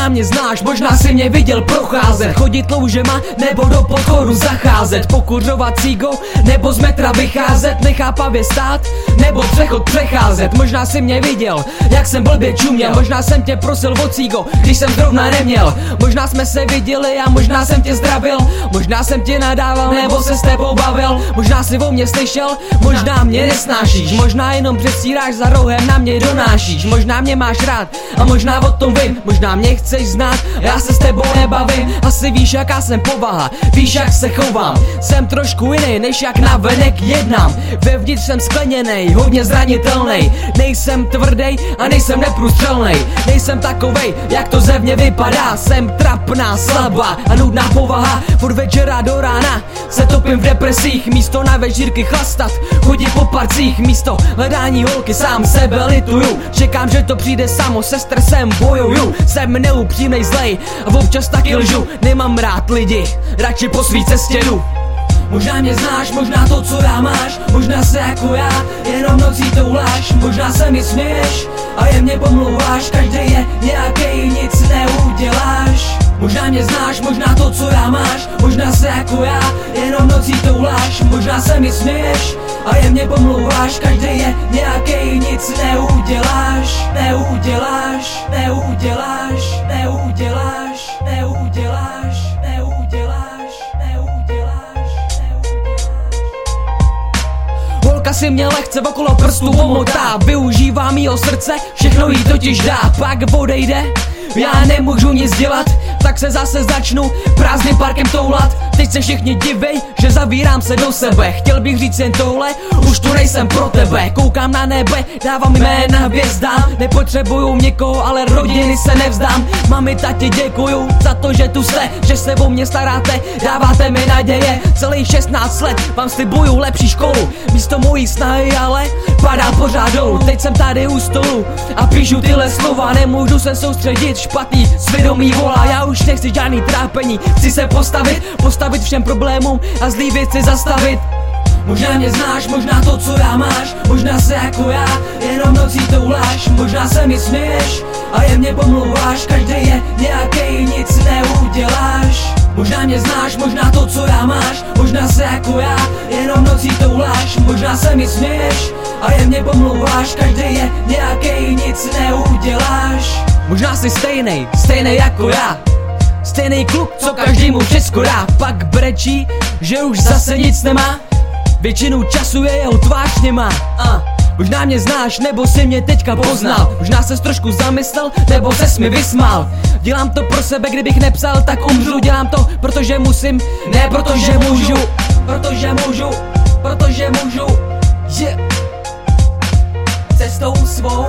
Možná mě znáš, možná si mě viděl procházet. Chodit loužema nebo do pokoru zacházet. Pokuřovat cígo nebo z metra vycházet. Nechápavě stát nebo přechod přecházet. Možná si mě viděl, jak jsem blbě čuměl. Možná jsem tě prosil o cígo, když jsem zrovna neměl. Možná jsme se viděli a možná jsem tě zdravil. Možná jsem tě nadával nebo se s tebou bavil. Možná si o mě slyšel, možná mě nesnášíš. Možná jenom přesíráš za rohem na mě donášíš. Možná mě máš rád a možná o tom vím. Možná mě chceš znát, já se s tebou nebavím. Asi víš jaká jsem povaha, víš jak se chovám. Jsem trošku jiný než jak na venek jednám. Vevnitř jsem skleněnej, hodně zranitelný. Nejsem tvrdý a nejsem neprůstřelnej. Nejsem takovej, jak to zevně vypadá. Jsem trapná, slabá a nudná povaha. Furt večera do rána se topím v depresích. Místo na večírky chlastat, chodí po parcích. Místo hledání holky sám sebe lituju. Čekám, že to přijde samo, se stresem bojuju. Jsem neupřímnej zlej a občas taky lžu Nemám rád lidi, radši po svý cestě jdu. Možná mě znáš, možná to, co já máš Možná se jako já, jenom nocí touláš. Možná se mi směješ a je mě pomlouváš Každý je nějaký, nic neuděláš. Možná mě znáš, možná to, co já máš Možná se jako já, jenom nocí touláš. Možná se mi směješ a je mě pomlouváš Každý je nějaký, nic neuděláš Neuděláš, neuděláš, neuděláš, neuděláš, si mě lehce okolo prstů omotá Využívá mýho srdce, všechno jí totiž dá Pak odejde, já nemůžu nic dělat tak se zase začnu prázdným parkem toulat. Teď se všichni divej, že zavírám se do sebe. Chtěl bych říct jen tohle, už tu nejsem pro tebe. Koukám na nebe, dávám jména hvězdám. Nepotřebuju někoho, ale rodiny se nevzdám. Mami, tati, děkuju za to, že tu jste Že se o mě staráte, dáváte mi naděje Celých 16 let vám slibuju lepší školu. Místo mojí snahy, ale padá pořád dolů Teď jsem tady u stolu a píšu tyhle slova Nemůžu se soustředit, špatný svědomí volá. Já už nechci žádný trápení Chci se postavit, postavit všem problémům a zlý věci zastavit. Možná mě znáš, možná to, co já máš Možná se jako já, jenom nocí touláš Možná se mi směješ a je mě pomlouváš Každý je nějaký, nic neuděláš. Možná mě znáš, možná to, co já máš Možná se jako já, jenom nocí touláš Možná se mi směješ a je mě pomlouváš Každý je nějaký, Možná jsi stejnej, stejnej jako já. Stejný kluk, co každému všechno dá. Pak brečí, že už zase nic nemá. Většinu času je jeho tvář nemá. Uh. Možná mě znáš, nebo si mě teďka poznal. Možná ses trošku zamyslel, nebo ses mi vysmál. Dělám to pro sebe, kdybych nepsal, tak umřu. Dělám to, protože musím, ne protože můžu. Protože můžu, protože můžu. Yeah. Cestou svou